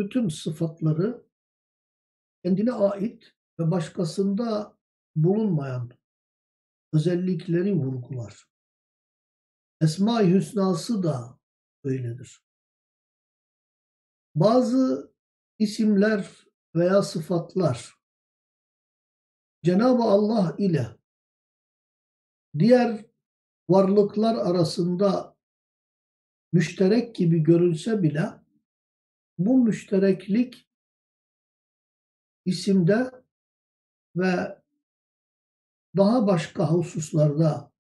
bütün sıfatları kendine ait ve başkasında bulunmayan özellikleri vurgular. Esma-i Hüsna'sı da öyledir. Bazı isimler veya sıfatlar Cenab-ı Allah ile diğer varlıklar arasında müşterek gibi görülse bile bu müştereklik isimde ve daha başka hususlarda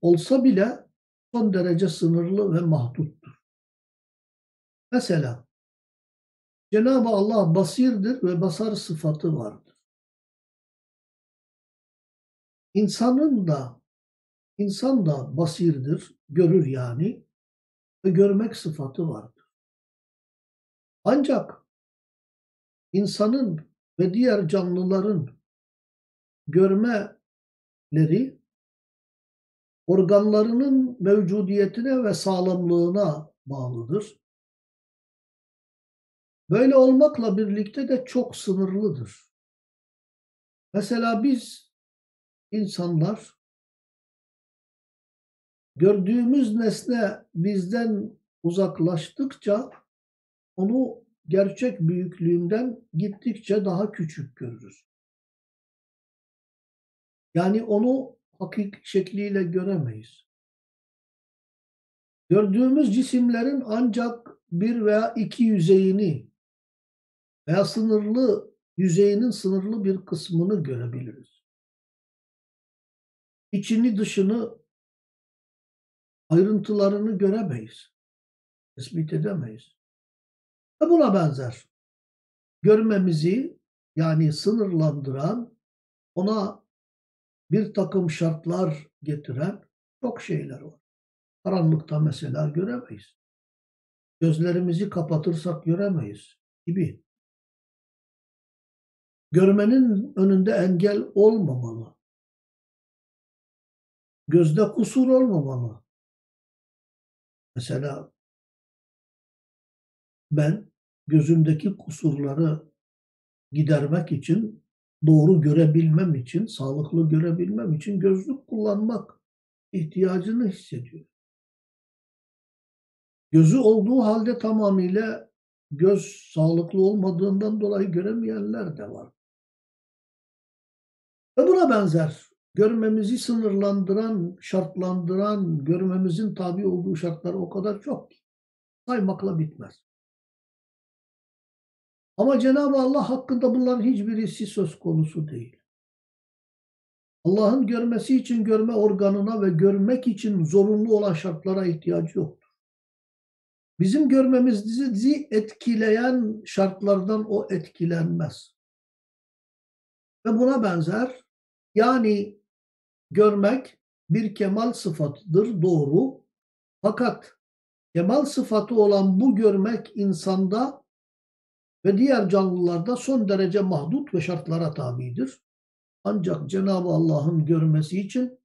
olsa bile son derece sınırlı ve mahduttur. Mesela Cenab-ı Allah basirdir ve basar sıfatı vardır. İnsanın da insan da basirdir, görür yani ve görmek sıfatı vardır. Ancak insanın ve diğer canlıların görmeleri organlarının mevcudiyetine ve sağlamlığına bağlıdır. Böyle olmakla birlikte de çok sınırlıdır. Mesela biz insanlar gördüğümüz nesne bizden uzaklaştıkça onu gerçek büyüklüğünden gittikçe daha küçük görürüz. Yani onu hakik şekliyle göremeyiz. Gördüğümüz cisimlerin ancak bir veya iki yüzeyini veya sınırlı yüzeyinin sınırlı bir kısmını görebiliriz. İçini dışını ayrıntılarını göremeyiz. Tespit edemeyiz. Ve buna benzer. Görmemizi yani sınırlandıran, ona bir takım şartlar getiren çok şeyler var. Karanlıkta mesela göremeyiz. Gözlerimizi kapatırsak göremeyiz gibi. Görmenin önünde engel olmamalı. Gözde kusur olmamalı. Mesela ben gözümdeki kusurları gidermek için, doğru görebilmem için, sağlıklı görebilmem için gözlük kullanmak ihtiyacını hissediyorum. Gözü olduğu halde tamamıyla göz sağlıklı olmadığından dolayı göremeyenler de var. Ve buna benzer görmemizi sınırlandıran, şartlandıran, görmemizin tabi olduğu şartlar o kadar çok ki saymakla bitmez. Ama Cenab-ı Allah hakkında bunların hiçbirisi söz konusu değil. Allah'ın görmesi için görme organına ve görmek için zorunlu olan şartlara ihtiyacı yoktur. Bizim görmemizi etkileyen şartlardan o etkilenmez. Ve buna benzer yani görmek bir kemal sıfatıdır doğru. Fakat kemal sıfatı olan bu görmek insanda ve diğer canlılarda son derece mahdut ve şartlara tabidir. Ancak Cenab-ı Allah'ın görmesi için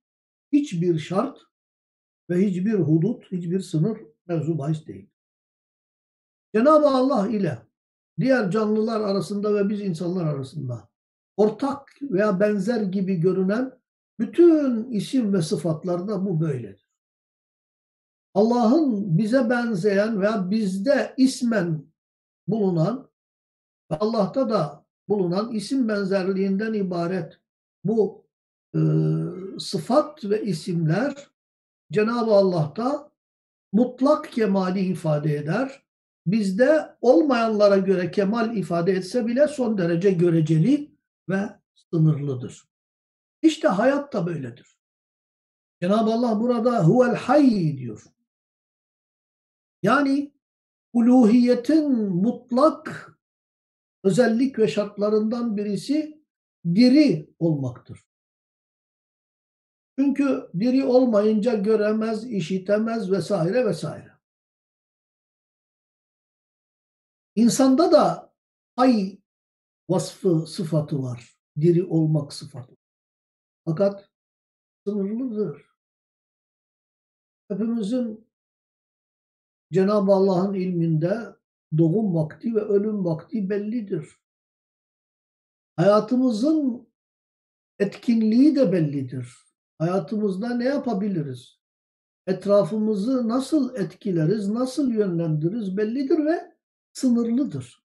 hiçbir şart ve hiçbir hudut, hiçbir sınır mevzu bahis değil. Cenab-ı Allah ile diğer canlılar arasında ve biz insanlar arasında ortak veya benzer gibi görünen bütün isim ve sıfatlarda bu böyledir. Allah'ın bize benzeyen veya bizde ismen bulunan Allah'ta da bulunan isim benzerliğinden ibaret bu e, sıfat ve isimler Cenab-ı Allah'ta mutlak kemali ifade eder. Bizde olmayanlara göre kemal ifade etse bile son derece göreceli ve sınırlıdır. İşte hayat da böyledir. Cenab-ı Allah burada huvel hayy diyor. Yani uluhiyetin mutlak özellik ve şartlarından birisi diri olmaktır. Çünkü diri olmayınca göremez, işitemez vesaire vesaire. İnsanda da ay vasfı, sıfatı var. Diri olmak sıfatı. Fakat sınırlıdır. Hepimizin Cenab-ı Allah'ın ilminde doğum vakti ve ölüm vakti bellidir. Hayatımızın etkinliği de bellidir. Hayatımızda ne yapabiliriz? Etrafımızı nasıl etkileriz, nasıl yönlendiririz bellidir ve sınırlıdır.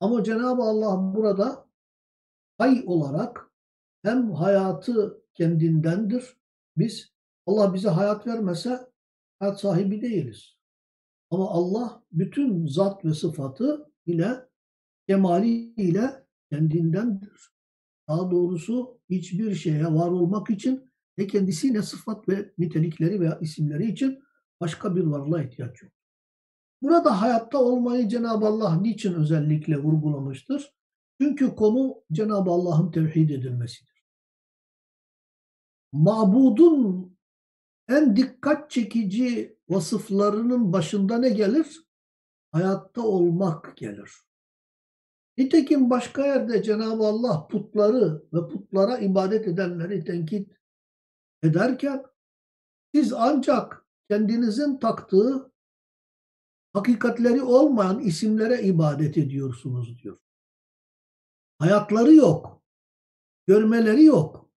Ama Cenab-ı Allah burada hay olarak hem hayatı kendindendir. Biz Allah bize hayat vermese hayat sahibi değiliz. Ama Allah bütün zat ve sıfatı ile kemali ile kendindendir. Daha doğrusu hiçbir şeye var olmak için ne kendisi ne sıfat ve nitelikleri veya isimleri için başka bir varlığa ihtiyaç yok. Burada hayatta olmayı Cenab-ı Allah niçin özellikle vurgulamıştır? Çünkü konu Cenab-ı Allah'ın tevhid edilmesidir. Mabudun en dikkat çekici vasıflarının başında ne gelir? Hayatta olmak gelir. Nitekim başka yerde Cenab-ı Allah putları ve putlara ibadet edenleri tenkit ederken siz ancak kendinizin taktığı hakikatleri olmayan isimlere ibadet ediyorsunuz diyor. Hayatları yok. Görmeleri yok.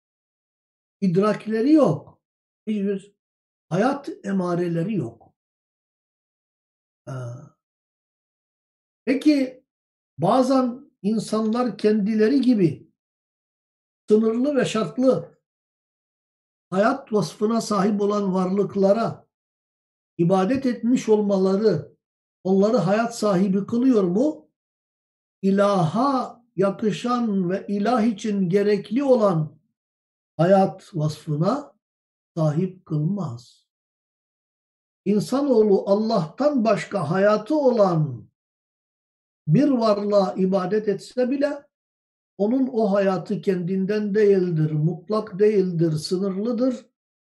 idrakleri yok. Hiçbir hayat emareleri yok. Peki bazen insanlar kendileri gibi sınırlı ve şartlı hayat vasfına sahip olan varlıklara ibadet etmiş olmaları onları hayat sahibi kılıyor mu? İlaha yakışan ve ilah için gerekli olan hayat vasfına sahip kılmaz. İnsanoğlu Allah'tan başka hayatı olan bir varlığa ibadet etse bile onun o hayatı kendinden değildir, mutlak değildir, sınırlıdır,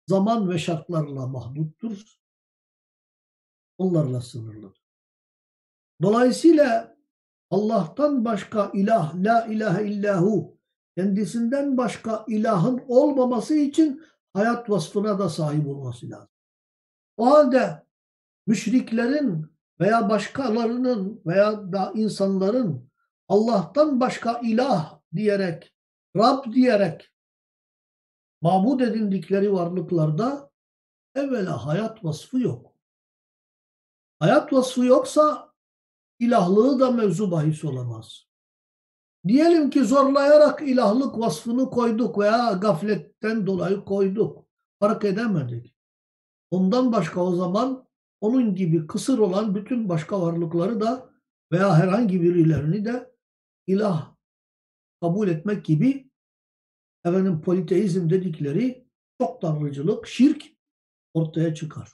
zaman ve şartlarla mahduttur, onlarla sınırlıdır. Dolayısıyla Allah'tan başka ilah, la ilahe illahu, kendisinden başka ilahın olmaması için hayat vasfına da sahip olması lazım. O halde müşriklerin veya başkalarının veya da insanların Allah'tan başka ilah diyerek, Rab diyerek mabud edindikleri varlıklarda evvela hayat vasfı yok. Hayat vasfı yoksa ilahlığı da mevzu bahis olamaz. Diyelim ki zorlayarak ilahlık vasfını koyduk veya gafletten dolayı koyduk. Fark edemedik. Ondan başka o zaman onun gibi kısır olan bütün başka varlıkları da veya herhangi birilerini de ilah kabul etmek gibi efendim politeizm dedikleri çok tanrıcılık, şirk ortaya çıkar.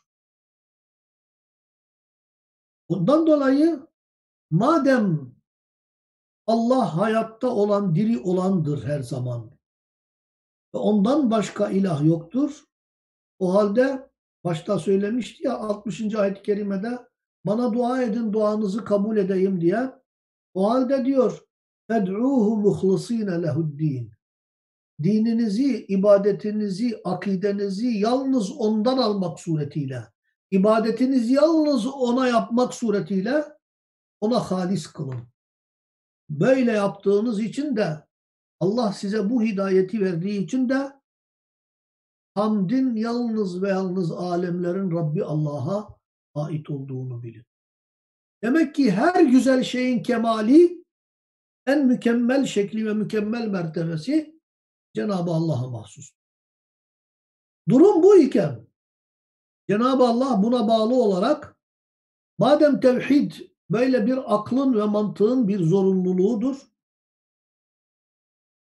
Bundan dolayı madem Allah hayatta olan, diri olandır her zaman ve ondan başka ilah yoktur, o halde başta söylemişti ya 60. ayet-i kerimede bana dua edin duanızı kabul edeyim diye. O halde diyor fed'uhu muhlisine lehu'd-din. Dininizi, ibadetinizi, akidenizi yalnız ondan almak suretiyle, ibadetinizi yalnız ona yapmak suretiyle ona halis kılın. Böyle yaptığınız için de Allah size bu hidayeti verdiği için de hamdin yalnız ve yalnız alemlerin Rabbi Allah'a ait olduğunu bilin. Demek ki her güzel şeyin kemali en mükemmel şekli ve mükemmel mertebesi Cenab-ı Allah'a mahsus. Durum bu iken Cenab-ı Allah buna bağlı olarak madem tevhid böyle bir aklın ve mantığın bir zorunluluğudur.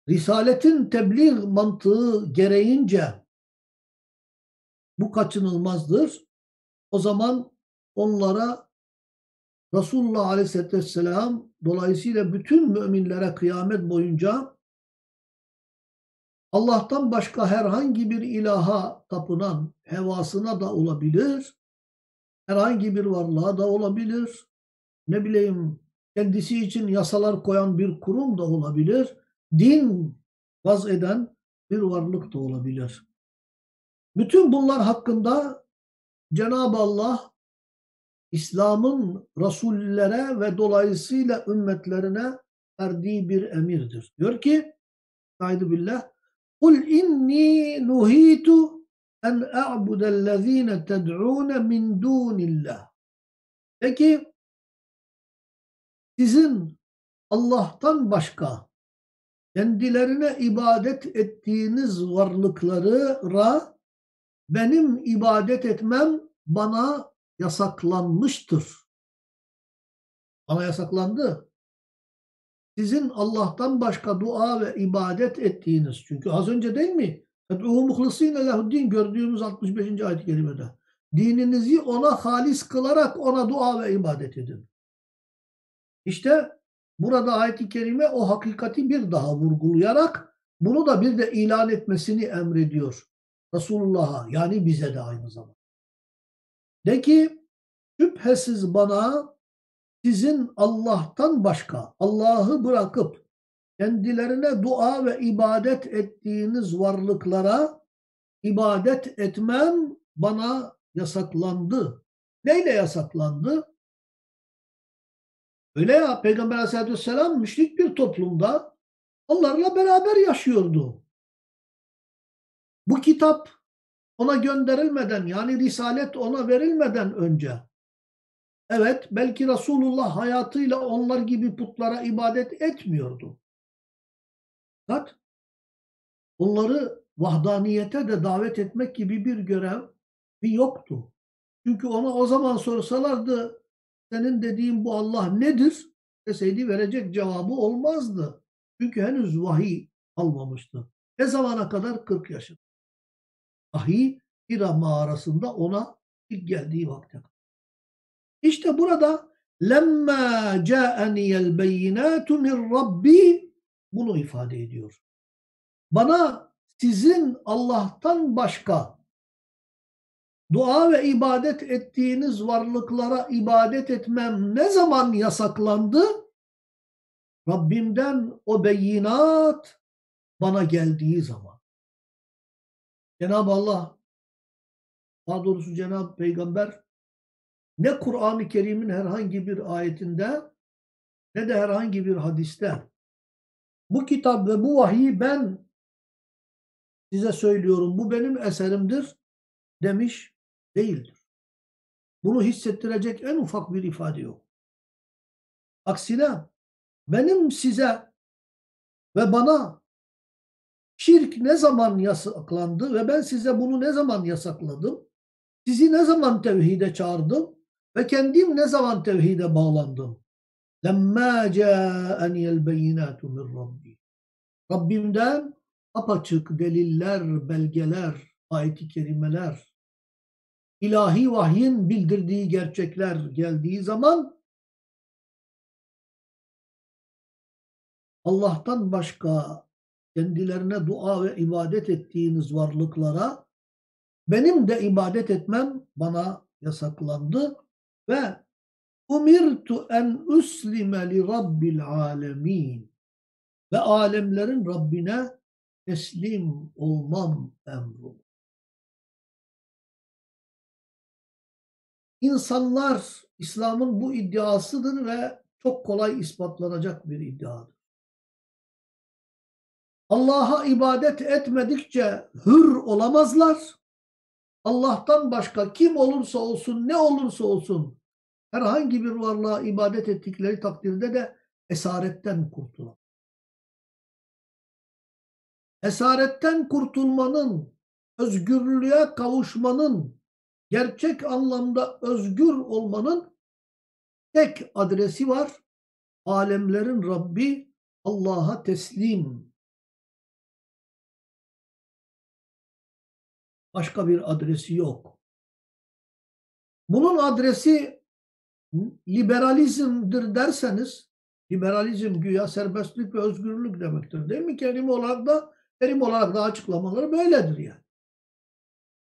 Risaletin tebliğ mantığı gereğince bu kaçınılmazdır. O zaman onlara Resulullah Aleyhisselatü Vesselam dolayısıyla bütün müminlere kıyamet boyunca Allah'tan başka herhangi bir ilaha tapınan hevasına da olabilir, herhangi bir varlığa da olabilir, ne bileyim kendisi için yasalar koyan bir kurum da olabilir, din vaz eden bir varlık da olabilir. Bütün bunlar hakkında Cenab-ı Allah İslam'ın rasullere ve dolayısıyla ümmetlerine verdiği bir emirdir. Diyor ki, Estaizu billah, قُلْ اِنِّي نُهِيتُ en a'budellezine ted'ûne min dûnillah. Peki sizin Allah'tan başka kendilerine ibadet ettiğiniz varlıklara benim ibadet etmem bana yasaklanmıştır. Bana yasaklandı. Sizin Allah'tan başka dua ve ibadet ettiğiniz. Çünkü az önce değil mi? Fed'uhu muhlisîne lehuddin gördüğümüz 65. ayet-i kerimede. Dininizi ona halis kılarak ona dua ve ibadet edin. İşte burada ayet-i kerime o hakikati bir daha vurgulayarak bunu da bir de ilan etmesini emrediyor. Resulullah'a yani bize de aynı zamanda. De ki şüphesiz bana sizin Allah'tan başka Allah'ı bırakıp kendilerine dua ve ibadet ettiğiniz varlıklara ibadet etmem bana yasaklandı. Neyle yasaklandı? Öyle ya Peygamber Aleyhisselatü Vesselam müşrik bir toplumda onlarla beraber yaşıyordu. Bu kitap ona gönderilmeden yani Risalet ona verilmeden önce evet belki Resulullah hayatıyla onlar gibi putlara ibadet etmiyordu. Fakat onları vahdaniyete de davet etmek gibi bir görev bir yoktu. Çünkü ona o zaman sorsalardı senin dediğin bu Allah nedir deseydi verecek cevabı olmazdı. Çünkü henüz vahiy almamıştı. Ne zamana kadar? 40 yaşında. Vahiy Hira mağarasında ona ilk geldiği vakte İşte burada lemma ca'aniyel beyinatu min rabbi bunu ifade ediyor. Bana sizin Allah'tan başka dua ve ibadet ettiğiniz varlıklara ibadet etmem ne zaman yasaklandı? Rabbimden o beyinat bana geldiği zaman. Cenab-ı Allah, daha doğrusu Cenab-ı Peygamber ne Kur'an-ı Kerim'in herhangi bir ayetinde ne de herhangi bir hadiste bu kitap ve bu vahiy ben size söylüyorum bu benim eserimdir demiş değildir. Bunu hissettirecek en ufak bir ifade yok. Aksine benim size ve bana şirk ne zaman yasaklandı ve ben size bunu ne zaman yasakladım? Sizi ne zaman tevhide çağırdım ve kendim ne zaman tevhide bağlandım? Lemma ca'aniyel beyinatu min Rabbi. Rabbimden apaçık deliller, belgeler, ayeti kerimeler ilahi vahyin bildirdiği gerçekler geldiği zaman Allah'tan başka kendilerine dua ve ibadet ettiğiniz varlıklara benim de ibadet etmem bana yasaklandı ve umirtu en uslime li rabbil alemin ve alemlerin Rabbine teslim olmam emru. İnsanlar İslam'ın bu iddiasıdır ve çok kolay ispatlanacak bir iddiadır. Allah'a ibadet etmedikçe hür olamazlar. Allah'tan başka kim olursa olsun, ne olursa olsun herhangi bir varlığa ibadet ettikleri takdirde de esaretten kurtular. Esaretten kurtulmanın, özgürlüğe kavuşmanın, gerçek anlamda özgür olmanın tek adresi var. Alemlerin Rabbi Allah'a teslim. Başka bir adresi yok. Bunun adresi liberalizmdir derseniz liberalizm güya serbestlik ve özgürlük demektir. Değil mi? Kelime olarak da terim olarak da açıklamaları böyledir yani.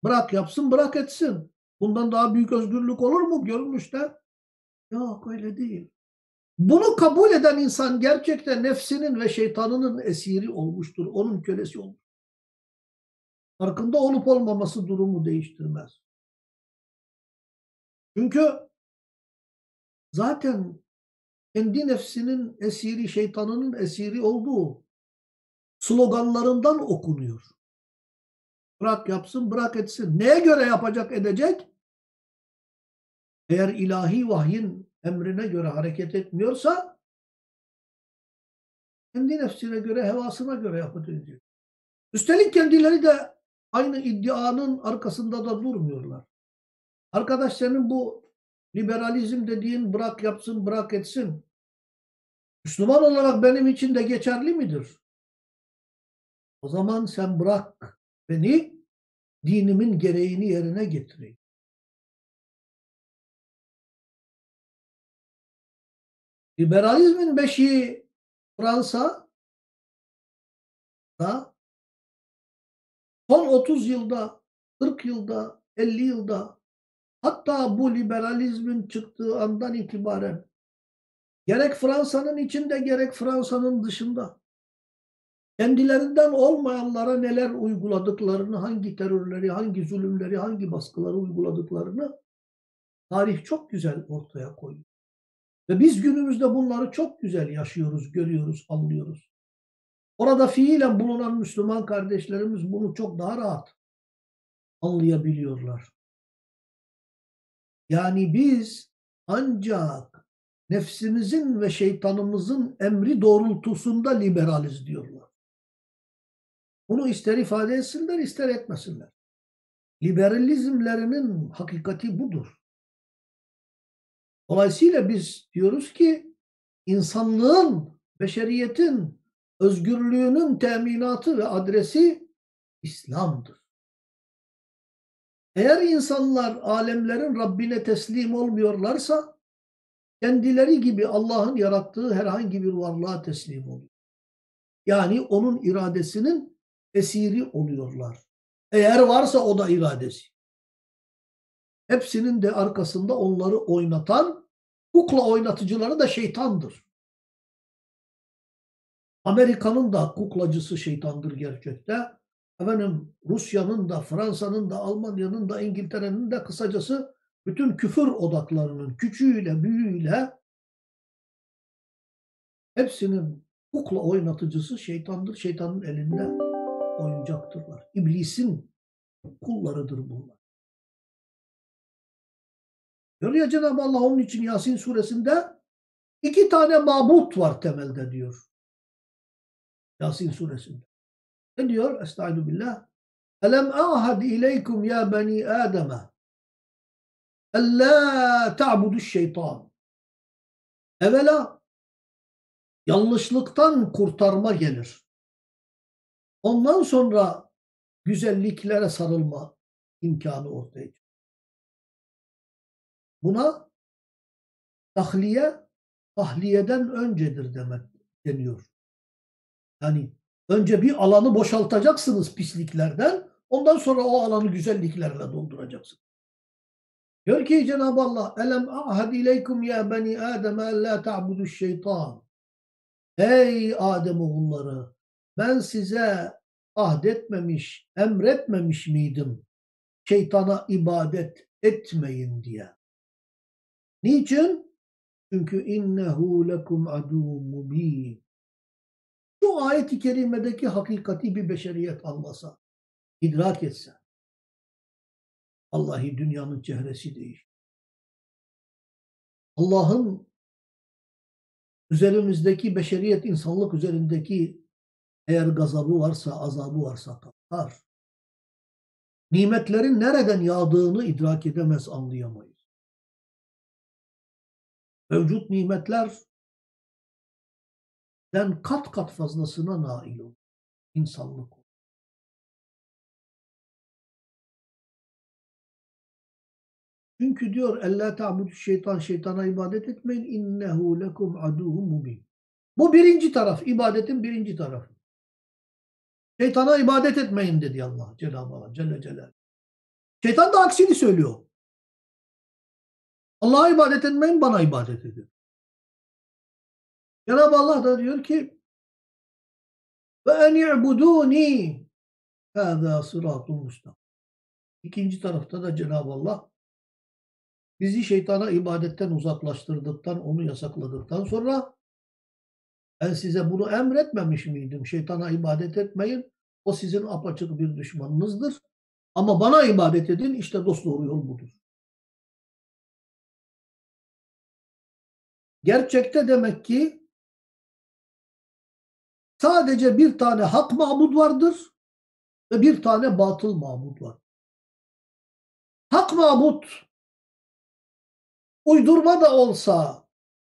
Bırak yapsın, bırak etsin. Bundan daha büyük özgürlük olur mu görünüşte? Yok öyle değil. Bunu kabul eden insan gerçekten nefsinin ve şeytanının esiri olmuştur. Onun kölesi olmuş. Farkında olup olmaması durumu değiştirmez. Çünkü zaten kendi nefsinin esiri, şeytanının esiri olduğu sloganlarından okunuyor. Bırak yapsın, bırak etsin. Neye göre yapacak, edecek? Eğer ilahi vahyin emrine göre hareket etmiyorsa kendi nefsine göre, hevasına göre yapacak. Üstelik kendileri de aynı iddianın arkasında da durmuyorlar. Arkadaş senin bu liberalizm dediğin bırak yapsın, bırak etsin. Müslüman olarak benim için de geçerli midir? O zaman sen bırak beni dinimin gereğini yerine getireyim. Liberalizmin beşiği Fransa da son 30 yılda, 40 yılda, 50 yılda hatta bu liberalizmin çıktığı andan itibaren gerek Fransa'nın içinde gerek Fransa'nın dışında kendilerinden olmayanlara neler uyguladıklarını, hangi terörleri, hangi zulümleri, hangi baskıları uyguladıklarını tarih çok güzel ortaya koyuyor. Ve biz günümüzde bunları çok güzel yaşıyoruz, görüyoruz, anlıyoruz. Orada fiilen bulunan Müslüman kardeşlerimiz bunu çok daha rahat anlayabiliyorlar. Yani biz ancak nefsimizin ve şeytanımızın emri doğrultusunda liberaliz diyorlar. Bunu ister ifade etsinler ister etmesinler. Liberalizmlerinin hakikati budur. Dolayısıyla biz diyoruz ki insanlığın, beşeriyetin, özgürlüğünün teminatı ve adresi İslam'dır. Eğer insanlar alemlerin Rabbine teslim olmuyorlarsa kendileri gibi Allah'ın yarattığı herhangi bir varlığa teslim oluyor. Yani onun iradesinin esiri oluyorlar. Eğer varsa o da iradesi. Hepsinin de arkasında onları oynatan kukla oynatıcıları da şeytandır. Amerika'nın da kuklacısı şeytandır gerçekte. Efendim Rusya'nın da, Fransa'nın da, Almanya'nın da, İngiltere'nin de kısacası bütün küfür odaklarının küçüğüyle, büyüğüyle hepsinin kukla oynatıcısı şeytandır. Şeytanın elinde oyuncaktırlar. İblisin kullarıdır bunlar. Görüyor Cenab-ı Allah onun için Yasin suresinde iki tane mabut var temelde diyor. Yasin suresinde. Ne diyor? Estaizu billah. Elem ahad ileykum ya bani Adem'e ellâ ta'budu şeytan. Evvela yanlışlıktan kurtarma gelir. Ondan sonra güzelliklere sarılma imkanı ortaya çıkıyor. Buna tahliye, tahliyeden öncedir demek deniyor. Yani önce bir alanı boşaltacaksınız pisliklerden, ondan sonra o alanı güzelliklerle dolduracaksınız. Diyor ki Cenab-ı Allah, Elem ahad ileykum ya beni Adem la ta'budu şeytan. Ey Adem oğulları, ben size ahdetmemiş, emretmemiş miydim şeytana ibadet etmeyin diye. Niçin? Çünkü innehu lekum aduvun mubin. Bu ayet-i kerimedeki hakikati bir beşeriyet anlasa, idrak etse, Allahi dünyanın çehresi değişir. Allah'ın üzerimizdeki beşeriyet, insanlık üzerindeki eğer gazabı varsa, azabı varsa kalkar. Nimetlerin nereden yağdığını idrak edemez, anlayamayız. Mevcut nimetlerden kat kat fazlasına nail olur. İnsanlık olur. Çünkü diyor Allah ta'budu şeytan şeytana ibadet etmeyin innehu lekum aduhum mubin. Bu birinci taraf, ibadetin birinci tarafı. Şeytana ibadet etmeyin dedi Allah Cenab-ı Allah Celle Celal. Şeytan da aksini söylüyor. Allah'a ibadet etmeyin, bana ibadet edin. Cenab-ı Allah da diyor ki ve en i'buduni hâzâ sıratun mustakim. İkinci tarafta da Cenab-ı Allah bizi şeytana ibadetten uzaklaştırdıktan, onu yasakladıktan sonra ben size bunu emretmemiş miydim? Şeytana ibadet etmeyin. O sizin apaçık bir düşmanınızdır. Ama bana ibadet edin. İşte dosdoğru yol budur. Gerçekte demek ki sadece bir tane hak mabud vardır ve bir tane batıl mabud var. Hak mabud uydurma da olsa,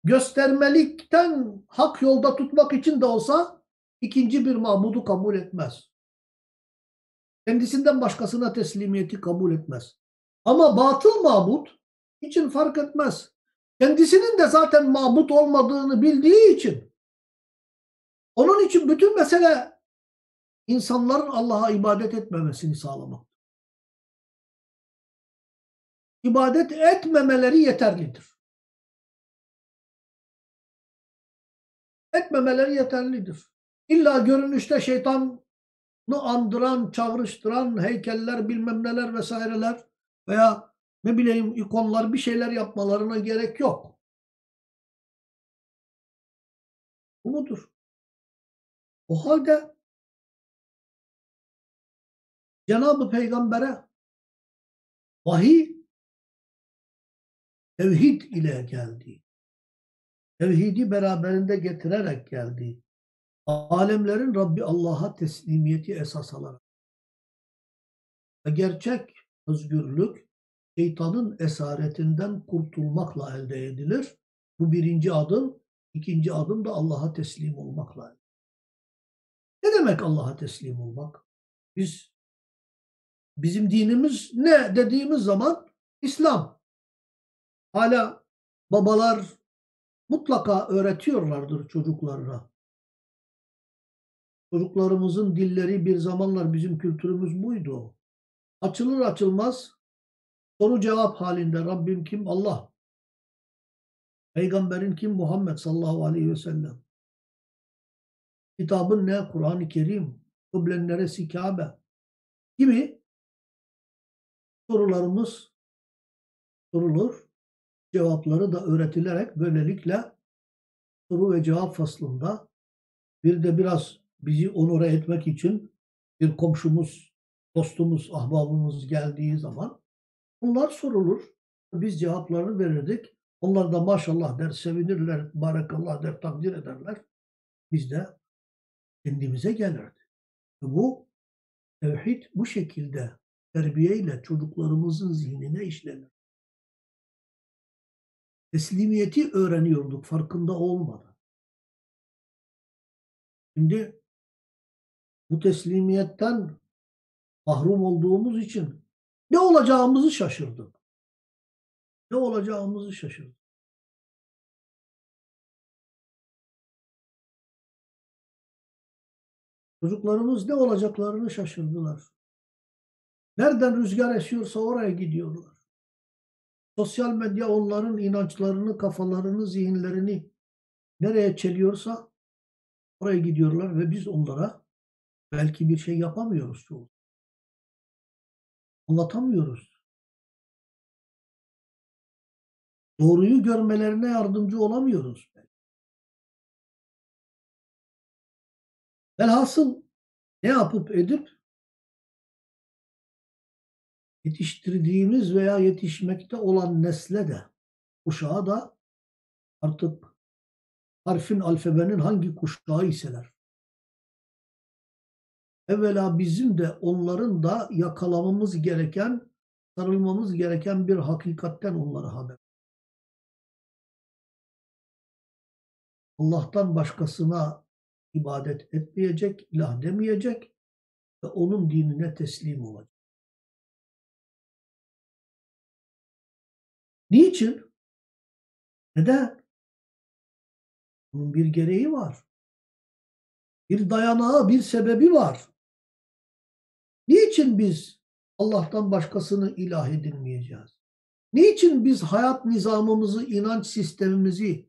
göstermelikten hak yolda tutmak için de olsa ikinci bir mabudu kabul etmez. Kendisinden başkasına teslimiyeti kabul etmez. Ama batıl mabut için fark etmez. Kendisinin de zaten mabut olmadığını bildiği için onun için bütün mesele insanların Allah'a ibadet etmemesini sağlamak. İbadet etmemeleri yeterlidir. Etmemeleri yeterlidir. İlla görünüşte şeytanı andıran, çağrıştıran heykeller, bilmem neler vesaireler veya ne bileyim ikonlar bir şeyler yapmalarına gerek yok. Bu mudur? O halde Cenab-ı Peygamber'e vahiy tevhid ile geldi. Tevhidi beraberinde getirerek geldi. Alemlerin Rabbi Allah'a teslimiyeti esas alarak. Ve gerçek özgürlük şeytanın esaretinden kurtulmakla elde edilir. Bu birinci adım. ikinci adım da Allah'a teslim olmakla. Ne demek Allah'a teslim olmak? Biz bizim dinimiz ne dediğimiz zaman İslam. Hala babalar mutlaka öğretiyorlardır çocuklarına. Çocuklarımızın dilleri bir zamanlar bizim kültürümüz buydu. Açılır açılmaz soru cevap halinde Rabbim kim? Allah. Peygamberin kim? Muhammed sallallahu aleyhi ve sellem. Kitabın ne? Kur'an-ı Kerim. Kıblen neresi? Kabe. Gibi sorularımız sorulur. Cevapları da öğretilerek böylelikle soru ve cevap faslında bir de biraz bizi onore etmek için bir komşumuz, dostumuz, ahbabımız geldiği zaman bunlar sorulur. Biz cevaplarını verirdik. Onlar da maşallah der, sevinirler, barakallah der, takdir ederler. Biz de kendimize gelirdi. Bu tevhid bu şekilde terbiyeyle çocuklarımızın zihnine işlenir. Teslimiyeti öğreniyorduk farkında olmadan. Şimdi bu teslimiyetten mahrum olduğumuz için ne olacağımızı şaşırdık. Ne olacağımızı şaşırdık. Çocuklarımız ne olacaklarını şaşırdılar. Nereden rüzgar esiyorsa oraya gidiyorlar. Sosyal medya onların inançlarını, kafalarını, zihinlerini nereye çeliyorsa oraya gidiyorlar ve biz onlara belki bir şey yapamıyoruz çoğu. Anlatamıyoruz. Doğruyu görmelerine yardımcı olamıyoruz. Velhasıl ne yapıp edip yetiştirdiğimiz veya yetişmekte olan nesle de kuşağa da artık harfin alfabenin hangi kuşağı iseler evvela bizim de onların da yakalamamız gereken sarılmamız gereken bir hakikatten onlara haber. Allah'tan başkasına ibadet etmeyecek, ilah demeyecek ve onun dinine teslim olacak. Niçin? Neden? Bunun bir gereği var. Bir dayanağı, bir sebebi var. Niçin biz Allah'tan başkasını ilah edinmeyeceğiz? Niçin biz hayat nizamımızı, inanç sistemimizi,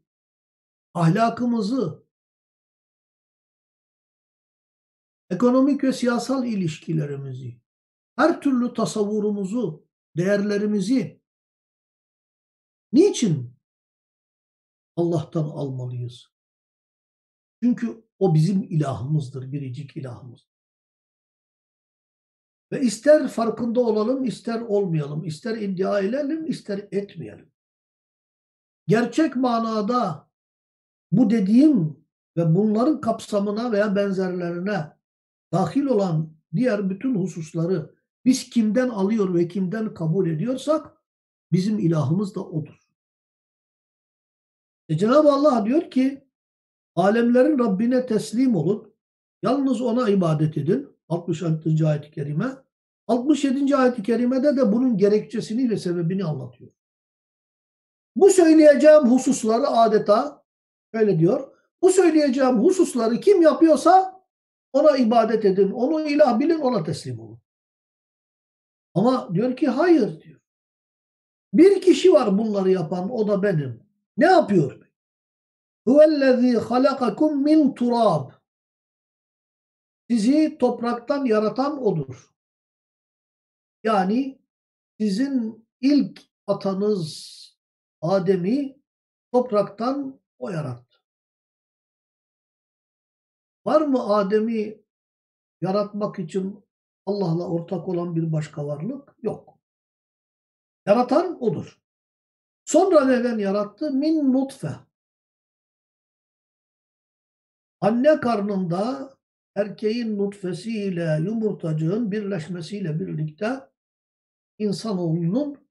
ahlakımızı, ekonomik ve siyasal ilişkilerimizi, her türlü tasavvurumuzu, değerlerimizi Niçin Allah'tan almalıyız? Çünkü o bizim ilahımızdır, biricik ilahımız. Ve ister farkında olalım, ister olmayalım, ister iddia edelim, ister etmeyelim. Gerçek manada bu dediğim ve bunların kapsamına veya benzerlerine dahil olan diğer bütün hususları biz kimden alıyor ve kimden kabul ediyorsak bizim ilahımız da odur. E Cenab-ı Allah diyor ki alemlerin Rabbine teslim olun. Yalnız ona ibadet edin. 66. ayet-i kerime. 67. ayet-i kerimede de bunun gerekçesini ve sebebini anlatıyor. Bu söyleyeceğim hususları adeta öyle diyor. Bu söyleyeceğim hususları kim yapıyorsa ona ibadet edin, onu ilah bilin, ona teslim olun. Ama diyor ki hayır diyor. Bir kişi var bunları yapan, o da benim. Ne yapıyor? Huvellezî halakakum min turab. Sizi topraktan yaratan odur. Yani sizin ilk atanız Adem'i topraktan o yarattı. Var mı Adem'i yaratmak için Allah'la ortak olan bir başka varlık? Yok. Yaratan odur. Sonra neden yarattı? Min nutfe. Anne karnında erkeğin nutfesiyle yumurtacığın birleşmesiyle birlikte insanoğlunun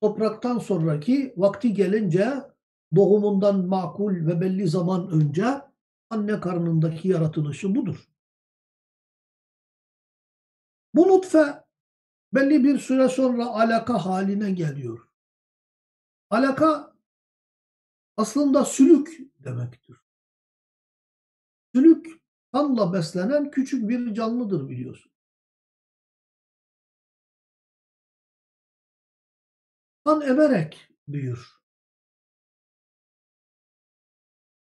topraktan sonraki vakti gelince doğumundan makul ve belli zaman önce anne karnındaki yaratılışı budur. Bu nutfe belli bir süre sonra alaka haline geliyor. Alaka aslında sülük demektir. Sülük kanla beslenen küçük bir canlıdır biliyorsun. Kan emerek büyür.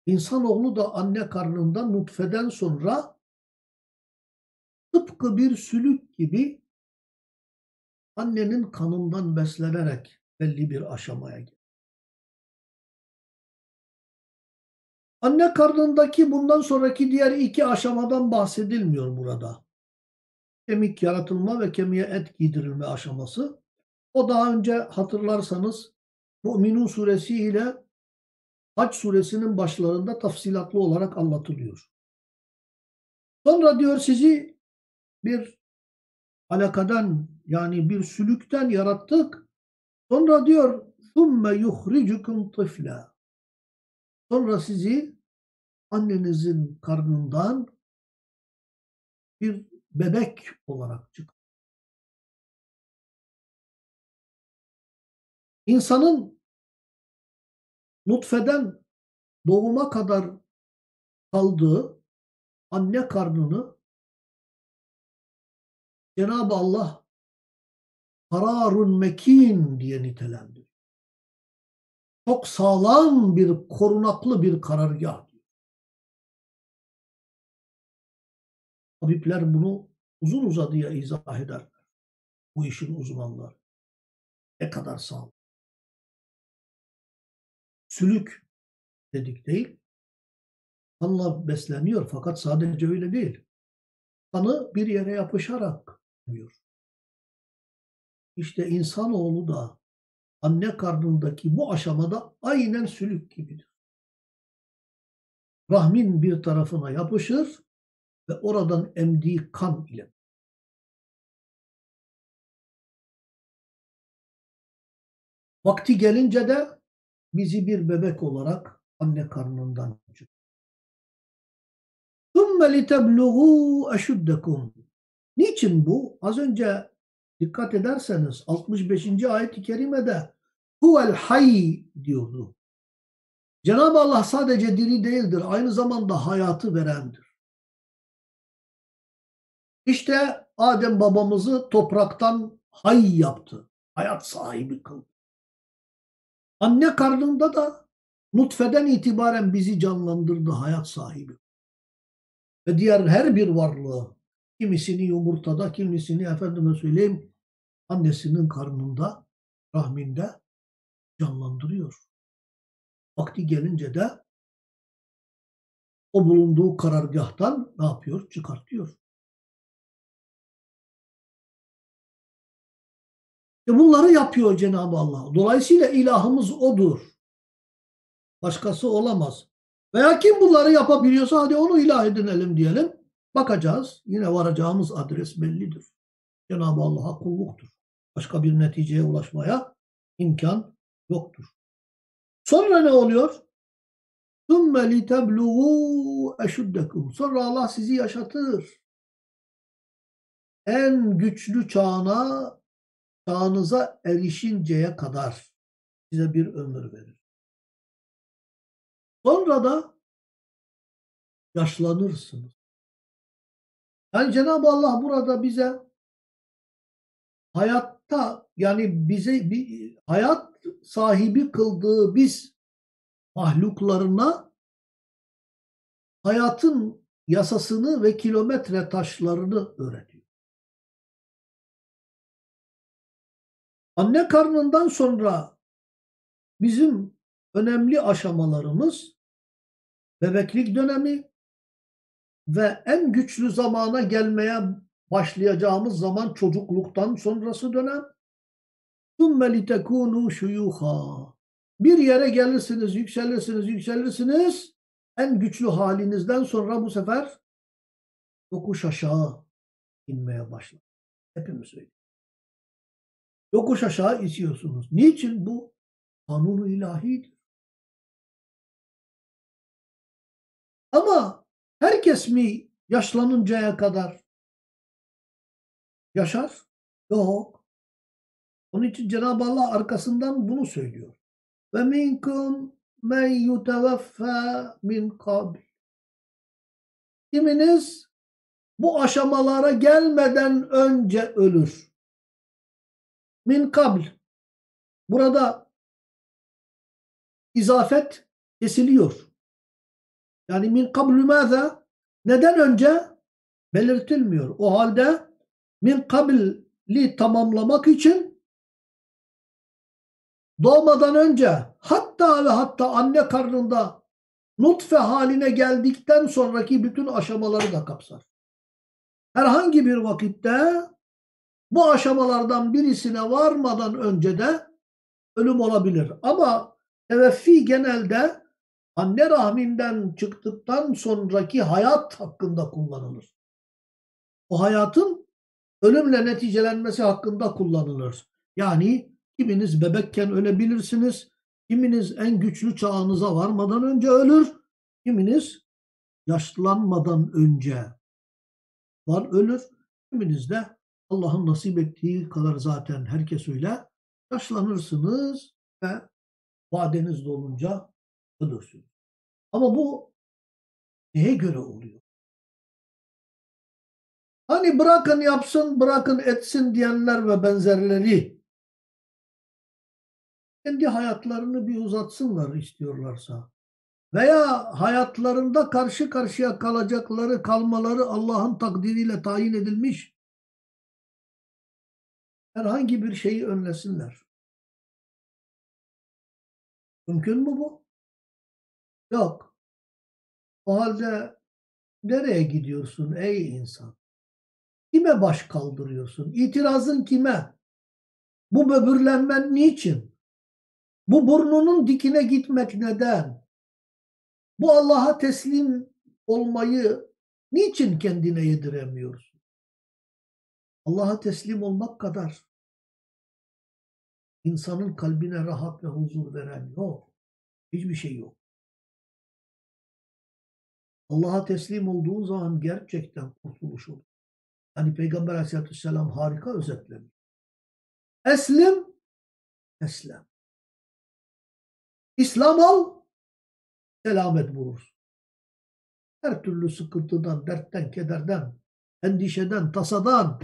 İnsanoğlu da anne karnında nutfeden sonra tıpkı bir sülük gibi annenin kanından beslenerek belli bir aşamaya gelir. Anne karnındaki bundan sonraki diğer iki aşamadan bahsedilmiyor burada. Kemik yaratılma ve kemiğe et giydirilme aşaması. O daha önce hatırlarsanız Mü'minun suresi ile Hac suresinin başlarında tafsilatlı olarak anlatılıyor. Sonra diyor sizi bir alakadan yani bir sülükten yarattık. Sonra diyor ثُمَّ يُخْرِجُكُمْ طِفْلًا Sonra sizi annenizin karnından bir bebek olarak çıkar. İnsanın nutfeden doğuma kadar kaldığı anne karnını Cenab-ı Allah kararun mekin diye nitelendiriyor. Çok sağlam bir, korunaklı bir karargah. Tabipler bunu uzun uzadıya izah ederler. Bu işin uzmanları. Ne kadar sağlam sülük dedik değil. Kanla besleniyor fakat sadece öyle değil. Kanı bir yere yapışarak diyor. İşte insanoğlu da anne karnındaki bu aşamada aynen sülük gibidir. Rahmin bir tarafına yapışır ve oradan emdiği kan ile. Vakti gelince de bizi bir bebek olarak anne karnından çıktı. ثُمَّ لِتَبْلُغُوا أَشُدَّكُمْ Niçin bu? Az önce dikkat ederseniz 65. ayet-i kerimede huvel hay diyordu. Cenab-ı Allah sadece diri değildir, aynı zamanda hayatı verendir. İşte Adem babamızı topraktan hay yaptı, hayat sahibi kıldı. Anne karnında da nutfeden itibaren bizi canlandırdı hayat sahibi. Ve diğer her bir varlığı kimisini yumurtada, kimisini efendime söyleyeyim annesinin karnında, rahminde canlandırıyor. Vakti gelince de o bulunduğu karargahtan ne yapıyor? Çıkartıyor. E bunları yapıyor Cenab-ı Allah. Dolayısıyla ilahımız odur. Başkası olamaz. Veya kim bunları yapabiliyorsa hadi onu ilah edinelim diyelim. Bakacağız. Yine varacağımız adres bellidir. Cenab-ı Allah'a kulluktur. Başka bir neticeye ulaşmaya imkan yoktur. Sonra ne oluyor? ثُمَّ لِتَبْلُغُوا اَشُدَّكُمْ Sonra Allah sizi yaşatır. En güçlü çağına, çağınıza erişinceye kadar size bir ömür verir. Sonra da yaşlanırsınız. Yani Cenab-ı Allah burada bize hayatta yani bize bir hayat sahibi kıldığı biz mahluklarına hayatın yasasını ve kilometre taşlarını öğretiyor. Anne karnından sonra bizim önemli aşamalarımız bebeklik dönemi ve en güçlü zamana gelmeye başlayacağımız zaman çocukluktan sonrası dönem. ثُمَّ لِتَكُونُوا شُيُوخًا Bir yere gelirsiniz, yükselirsiniz, yükselirsiniz. En güçlü halinizden sonra bu sefer yokuş aşağı inmeye başlar. Hepimiz öyle. Yokuş aşağı itiyorsunuz. Niçin? Bu kanunu ilahidir. Ama herkes mi yaşlanıncaya kadar yaşar? Yok. Onun için Cenab-ı Allah arkasından bunu söylüyor. Ve minkum men yuteveffa min kabl. Kiminiz bu aşamalara gelmeden önce ölür. Min kabl. Burada izafet kesiliyor. Yani min kablü mâzâ neden önce belirtilmiyor. O halde min kabli tamamlamak için doğmadan önce hatta ve hatta anne karnında nutfe haline geldikten sonraki bütün aşamaları da kapsar. Herhangi bir vakitte bu aşamalardan birisine varmadan önce de ölüm olabilir. Ama teveffi genelde anne rahminden çıktıktan sonraki hayat hakkında kullanılır. O hayatın ölümle neticelenmesi hakkında kullanılır. Yani kiminiz bebekken ölebilirsiniz, kiminiz en güçlü çağınıza varmadan önce ölür, kiminiz yaşlanmadan önce var ölür, kiminiz de Allah'ın nasip ettiği kadar zaten herkes öyle yaşlanırsınız ve vadeniz dolunca ölürsünüz. Ama bu neye göre oluyor? Hani bırakın yapsın, bırakın etsin diyenler ve benzerleri kendi hayatlarını bir uzatsınlar istiyorlarsa veya hayatlarında karşı karşıya kalacakları, kalmaları Allah'ın takdiriyle tayin edilmiş herhangi bir şeyi önlesinler. Mümkün mü bu? Yok. O halde nereye gidiyorsun ey insan? Kime baş kaldırıyorsun? İtirazın kime? Bu böbürlenmen niçin? Bu burnunun dikine gitmek neden? Bu Allah'a teslim olmayı niçin kendine yediremiyorsun? Allah'a teslim olmak kadar insanın kalbine rahat ve huzur veren yok. Hiçbir şey yok. Allah'a teslim olduğun zaman gerçekten kurtuluş olur. Hani Peygamber aleyhissalatü vesselam harika özetlemiş. Eslim, eslem. İslam al, selamet bulursun. Her türlü sıkıntıdan, dertten, kederden, endişeden, tasadan,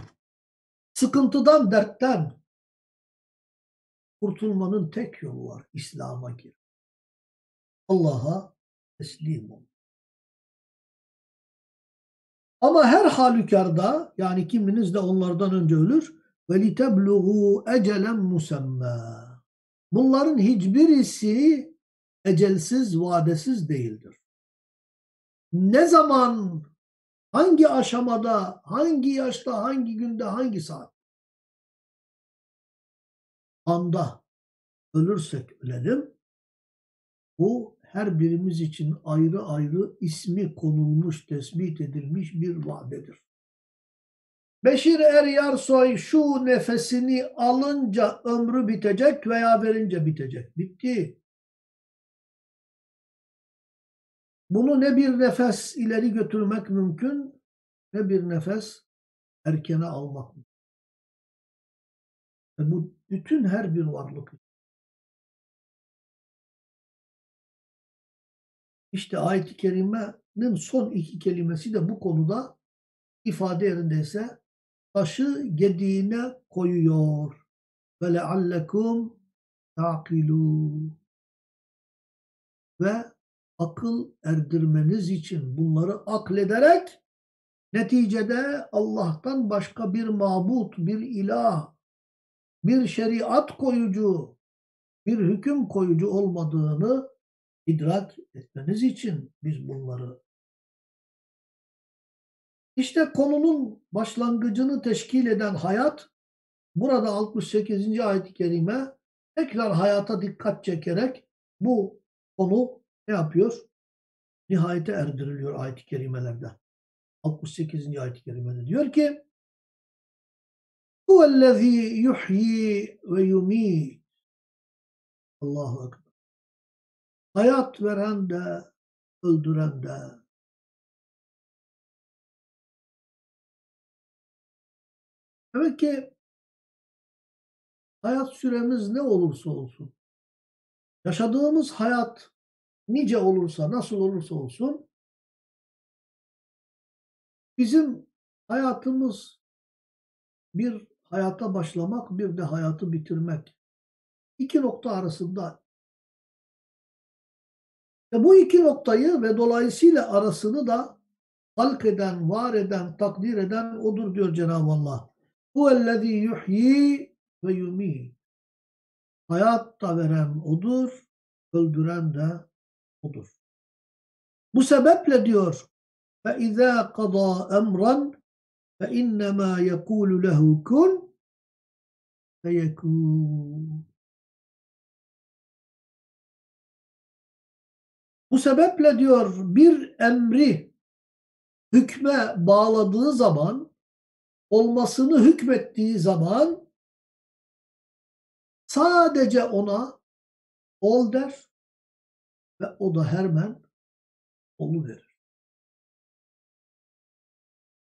sıkıntıdan, dertten kurtulmanın tek yolu var. İslam'a gir. Allah'a teslim ol. Ama her halükarda yani kiminiz de onlardan önce ölür litebluğu ecelen musemma. Bunların hiçbirisi ecelsiz, vadesiz değildir. Ne zaman, hangi aşamada, hangi yaşta, hangi günde, hangi saat? Anda ölürsek ölelim. Bu her birimiz için ayrı ayrı ismi konulmuş, tespit edilmiş bir vadedir. Beşir Er Yarsoy şu nefesini alınca ömrü bitecek veya verince bitecek. Bitti. Bunu ne bir nefes ileri götürmek mümkün ne bir nefes erkene almak mümkün. Ve bu bütün her bir varlık. İşte ayet-i kerimenin son iki kelimesi de bu konuda ifade yerindeyse taşı gediğine koyuyor. Ve leallekum ta'kilûn. Ve akıl erdirmeniz için bunları aklederek neticede Allah'tan başka bir mabut, bir ilah, bir şeriat koyucu, bir hüküm koyucu olmadığını idrak etmeniz için biz bunları işte konunun başlangıcını teşkil eden hayat burada 68. ayet-i kerime tekrar hayata dikkat çekerek bu konu ne yapıyor? Nihayete erdiriliyor ayet-i kerimelerde. 68. ayet-i kerimede diyor ki Huvellezî yuhyi ve yumît Allahu Ekber. Hayat veren de, öldüren de. Demek ki hayat süremiz ne olursa olsun, yaşadığımız hayat nice olursa, nasıl olursa olsun, bizim hayatımız bir hayata başlamak, bir de hayatı bitirmek. İki nokta arasında. Ve bu iki noktayı ve dolayısıyla arasını da halk eden, var eden, takdir eden odur diyor Cenab-ı Allah. Huvellezî yuhyi ve yumî. Hayat da veren odur, öldüren de odur. Bu sebeple diyor ve izâ qadâ emran fe innemâ yekûlu lehu kun feyekûn. Bu sebeple diyor bir emri hükme bağladığı zaman olmasını hükmettiği zaman sadece ona ol der ve o da hemen olu verir.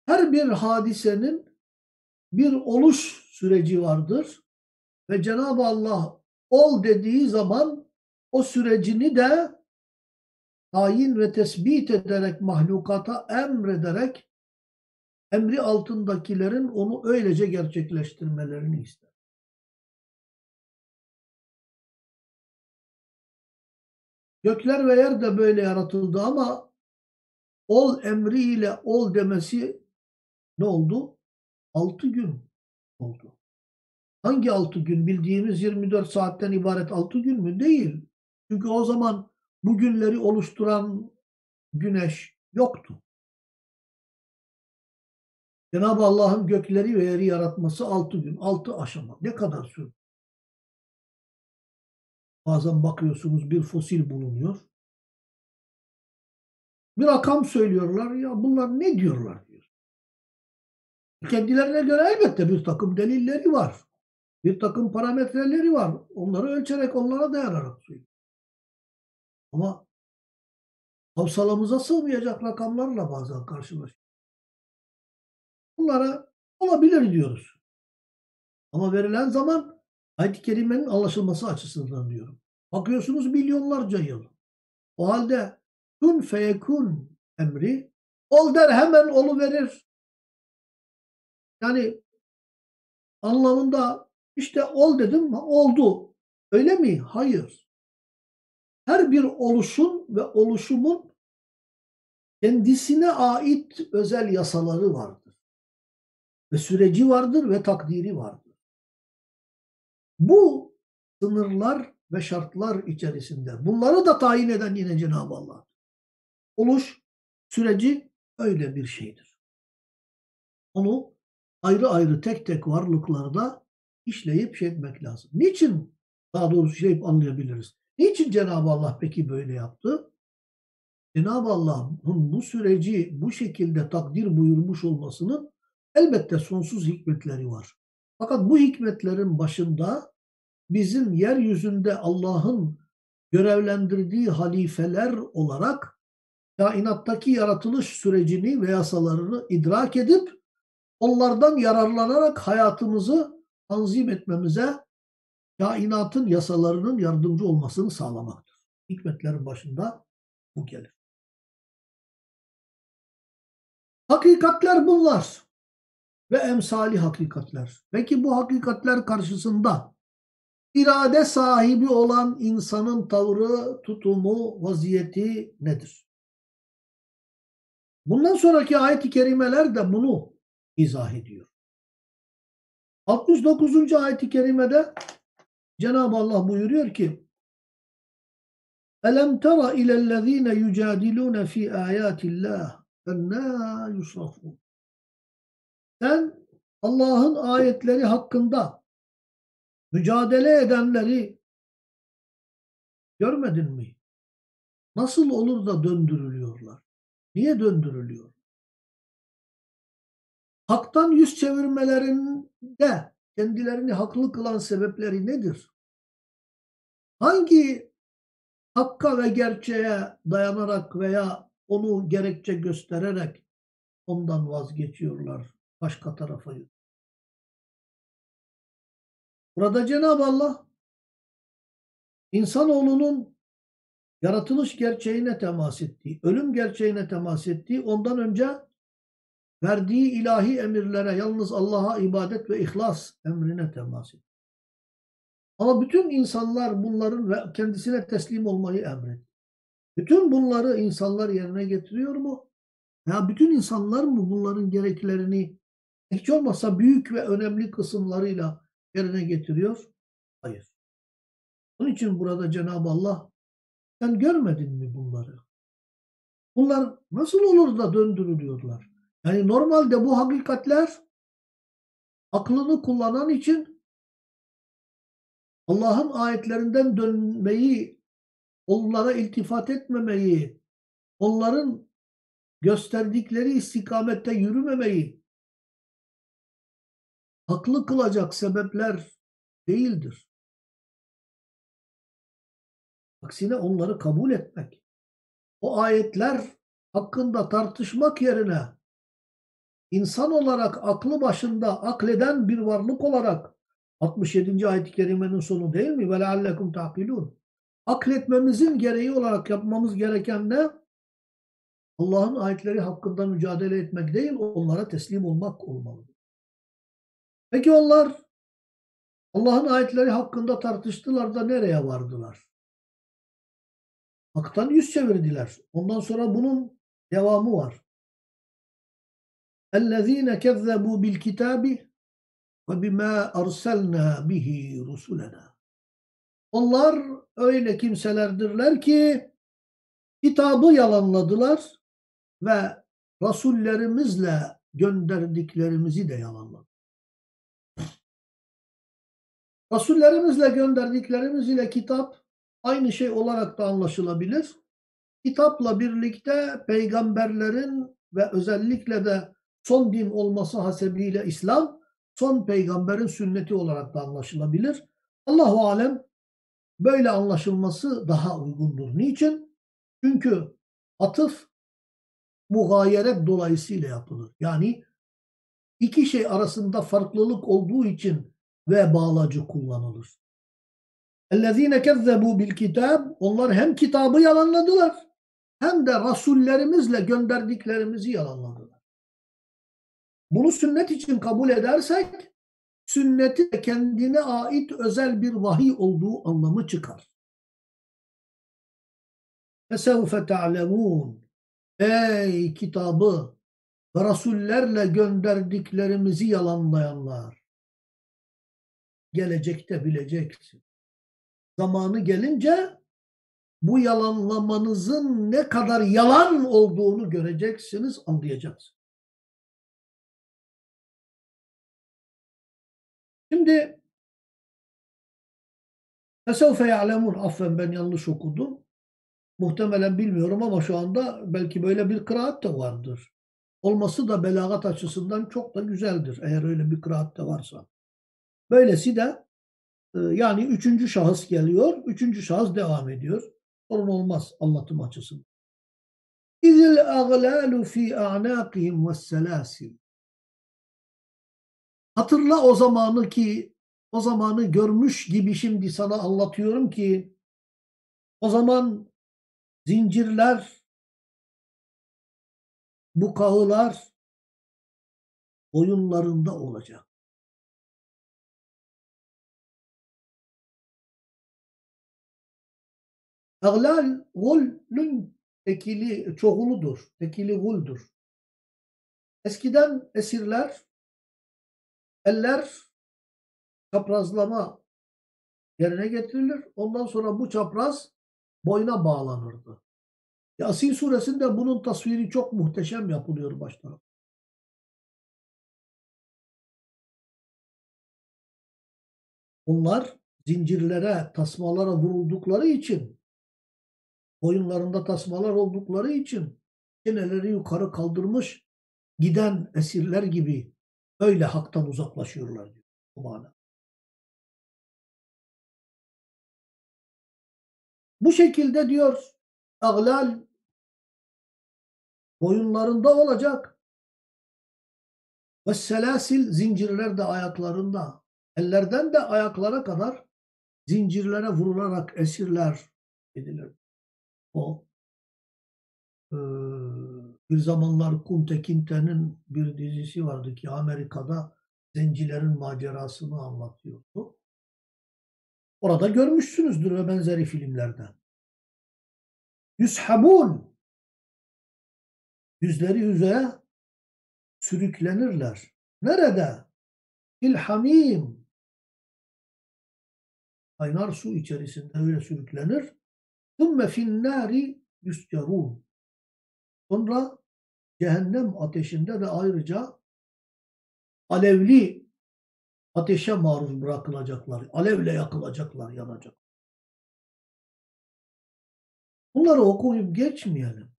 Her bir hadisenin bir oluş süreci vardır ve Cenab-ı Allah ol dediği zaman o sürecini de tayin ve tespit ederek mahlukata emrederek emri altındakilerin onu öylece gerçekleştirmelerini ister. Gökler ve yer de böyle yaratıldı ama ol emriyle ol demesi ne oldu? Altı gün oldu. Hangi altı gün? Bildiğimiz 24 saatten ibaret altı gün mü? Değil. Çünkü o zaman bu günleri oluşturan güneş yoktu. Cenab-ı Allah'ın gökleri ve yeri yaratması altı gün, altı aşama. Ne kadar sürdü? Bazen bakıyorsunuz bir fosil bulunuyor. Bir rakam söylüyorlar. Ya bunlar ne diyorlar diyor. Kendilerine göre elbette bir takım delilleri var. Bir takım parametreleri var. Onları ölçerek onlara dayanarak söylüyor. Ama havsalamıza sığmayacak rakamlarla bazen karşılaşıyoruz. Bunlara olabilir diyoruz. Ama verilen zaman ayet-i kerimenin anlaşılması açısından diyorum. Bakıyorsunuz milyonlarca yıl. O halde kun feyekun emri ol der hemen olu verir. Yani anlamında işte ol dedim oldu. Öyle mi? Hayır. Her bir oluşun ve oluşumun kendisine ait özel yasaları vardır. Ve süreci vardır ve takdiri vardır. Bu sınırlar ve şartlar içerisinde. Bunları da tayin eden yine Cenab-ı Allah. Oluş süreci öyle bir şeydir. Onu ayrı ayrı tek tek varlıklarda işleyip şey etmek lazım. Niçin daha doğrusu işleyip anlayabiliriz? Niçin Cenab-ı Allah peki böyle yaptı? Cenab-ı Allah'ın bu süreci bu şekilde takdir buyurmuş olmasının elbette sonsuz hikmetleri var. Fakat bu hikmetlerin başında bizim yeryüzünde Allah'ın görevlendirdiği halifeler olarak kainattaki yaratılış sürecini ve yasalarını idrak edip onlardan yararlanarak hayatımızı tanzim etmemize kainatın yasalarının yardımcı olmasını sağlamaktır. Hikmetlerin başında bu gelir. Hakikatler bunlar ve emsali hakikatler. Peki bu hakikatler karşısında irade sahibi olan insanın tavrı, tutumu, vaziyeti nedir? Bundan sonraki ayet-i kerimeler de bunu izah ediyor. 69. ayet-i kerimede Cenab-ı Allah buyuruyor ki Elem tera ilellezine yücadilune fi ayatillah enna yusrafun Sen Allah'ın ayetleri hakkında mücadele edenleri görmedin mi? Nasıl olur da döndürülüyorlar? Niye döndürülüyor? Haktan yüz çevirmelerinde kendilerini haklı kılan sebepleri nedir? Hangi hakka ve gerçeğe dayanarak veya onu gerekçe göstererek ondan vazgeçiyorlar başka tarafa. Burada Cenab-ı Allah insanoğlunun yaratılış gerçeğine temas ettiği, ölüm gerçeğine temas ettiği, ondan önce verdiği ilahi emirlere yalnız Allah'a ibadet ve ihlas emrine temas etti. Ama bütün insanlar bunların ve kendisine teslim olmayı emretti. Bütün bunları insanlar yerine getiriyor mu? Ya bütün insanlar mı bunların gereklerini hiç olmazsa büyük ve önemli kısımlarıyla yerine getiriyor? Hayır. Onun için burada Cenab-ı Allah sen görmedin mi bunları? Bunlar nasıl olur da döndürülüyorlar? Yani normalde bu hakikatler aklını kullanan için Allah'ın ayetlerinden dönmeyi, onlara iltifat etmemeyi, onların gösterdikleri istikamette yürümemeyi haklı kılacak sebepler değildir. Aksine onları kabul etmek. O ayetler hakkında tartışmak yerine insan olarak aklı başında akleden bir varlık olarak 67. ayet-i kerimenin sonu değil mi? Ve leallekum ta'kilun. Akletmemizin gereği olarak yapmamız gereken ne? Allah'ın ayetleri hakkında mücadele etmek değil, onlara teslim olmak olmalı. Peki onlar Allah'ın ayetleri hakkında tartıştılar da nereye vardılar? Hak'tan yüz çevirdiler. Ondan sonra bunun devamı var. اَلَّذ۪ينَ كَذَّبُوا بِالْكِتَابِ وَبِمَا أَرْسَلْنَا بِهِ رُسُلَنَا Onlar öyle kimselerdirler ki kitabı yalanladılar ve rasullerimizle gönderdiklerimizi de yalanladılar. Rasullerimizle gönderdiklerimiz ile kitap aynı şey olarak da anlaşılabilir. Kitapla birlikte peygamberlerin ve özellikle de son din olması hasebiyle İslam son peygamberin sünneti olarak da anlaşılabilir. Allahu alem böyle anlaşılması daha uygundur. Niçin? Çünkü atıf mugayeret dolayısıyla yapılır. Yani iki şey arasında farklılık olduğu için ve bağlacı kullanılır. اَلَّذ۪ينَ كَذَّبُوا بِالْكِتَابِ Onlar hem kitabı yalanladılar hem de rasullerimizle gönderdiklerimizi yalanladılar. Bunu sünnet için kabul edersek sünneti kendine ait özel bir vahiy olduğu anlamı çıkar. فَسَوْفَ تَعْلَمُونَ Ey kitabı ve rasullerle gönderdiklerimizi yalanlayanlar. Gelecekte bileceksin. zamanı gelince bu yalanlamanızın ne kadar yalan olduğunu göreceksiniz, anlayacaksınız. Şimdi Fesevfe ya'lemun affen ben yanlış okudum. Muhtemelen bilmiyorum ama şu anda belki böyle bir kıraat da vardır. Olması da belagat açısından çok da güzeldir eğer öyle bir kıraat da varsa. Böylesi de e, yani üçüncü şahıs geliyor, üçüncü şahıs devam ediyor. Sorun olmaz anlatım açısından. İzil aglalu fi a'naqihim ve selasil. Hatırla o zamanı ki o zamanı görmüş gibi şimdi sana anlatıyorum ki o zaman zincirler, bukağılar oyunlarında olacak. Aglal gulün tekili çoğuludur. Tekili guldur. Eskiden esirler eller çaprazlama yerine getirilir. Ondan sonra bu çapraz boyuna bağlanırdı. Yasin suresinde bunun tasviri çok muhteşem yapılıyor başta. Onlar zincirlere, tasmalara vuruldukları için, boyunlarında tasmalar oldukları için çeneleri yukarı kaldırmış giden esirler gibi öyle haktan uzaklaşıyorlar diyor bu mana. Bu şekilde diyor aglal boyunlarında olacak. Ve selasil zincirler de ayaklarında. Ellerden de ayaklara kadar zincirlere vurularak esirler edilir. O bir zamanlar Kunte Kinte'nin bir dizisi vardı ki Amerika'da zencilerin macerasını anlatıyordu. Orada görmüşsünüzdür ve benzeri filmlerde. Yüshabun yüzleri yüzeye sürüklenirler. Nerede? İlhamim kaynar su içerisinde öyle sürüklenir. ثُمَّ فِي النَّارِ يُسْجَرُونَ Sonra cehennem ateşinde de ayrıca alevli ateşe maruz bırakılacaklar. Alevle yakılacaklar, yanacak. Bunları okuyup geçmeyelim.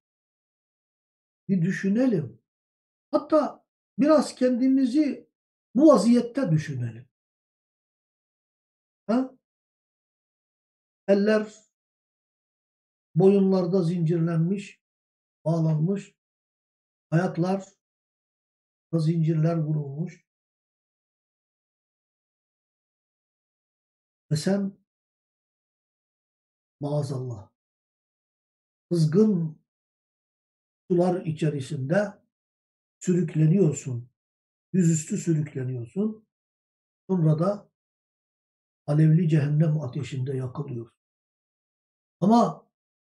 Bir düşünelim. Hatta biraz kendimizi bu vaziyette düşünelim. Ha? Eller boyunlarda zincirlenmiş, bağlanmış. Ayaklar zincirler vurulmuş. Ve sen maazallah kızgın sular içerisinde sürükleniyorsun. Yüzüstü sürükleniyorsun. Sonra da alevli cehennem ateşinde yakılıyorsun. Ama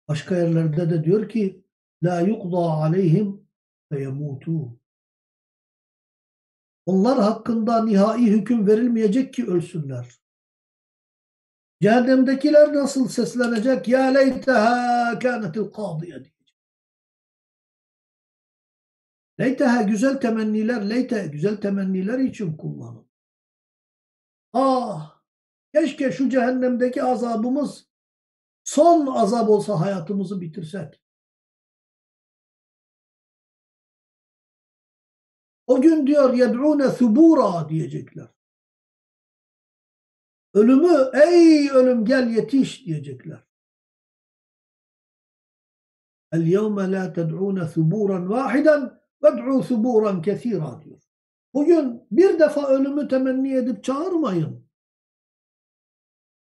başka yerlerde de diyor ki la yuqda aleyhim feyemutu. Onlar hakkında nihai hüküm verilmeyecek ki ölsünler. Cehennemdekiler nasıl seslenecek? Ya leyteha kânetil kâdiye diyecek. Leyteha güzel temenniler, leyte güzel temenniler için kullanın. Ah! Keşke şu cehennemdeki azabımız son azap olsa hayatımızı bitirsek. O gün diyor yed'une thubura diyecekler. Ölümü ey ölüm gel yetiş diyecekler. El yevme la ted'une thuburan vahidan ved'u thuburan kethira diyor. Bugün bir defa ölümü temenni edip çağırmayın.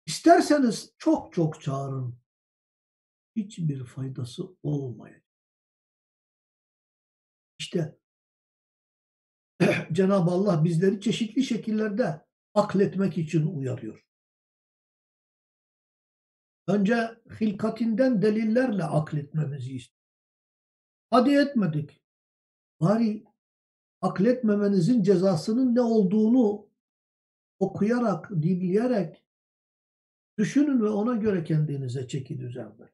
İsterseniz çok çok çağırın. Hiçbir faydası olmayacak. İşte Cenab-ı Allah bizleri çeşitli şekillerde akletmek için uyarıyor. Önce hilkatinden delillerle akletmemizi istiyor. Hadi etmedik. Bari akletmemenizin cezasının ne olduğunu okuyarak, dinleyerek Düşünün ve ona göre kendinize çeki düzen verin.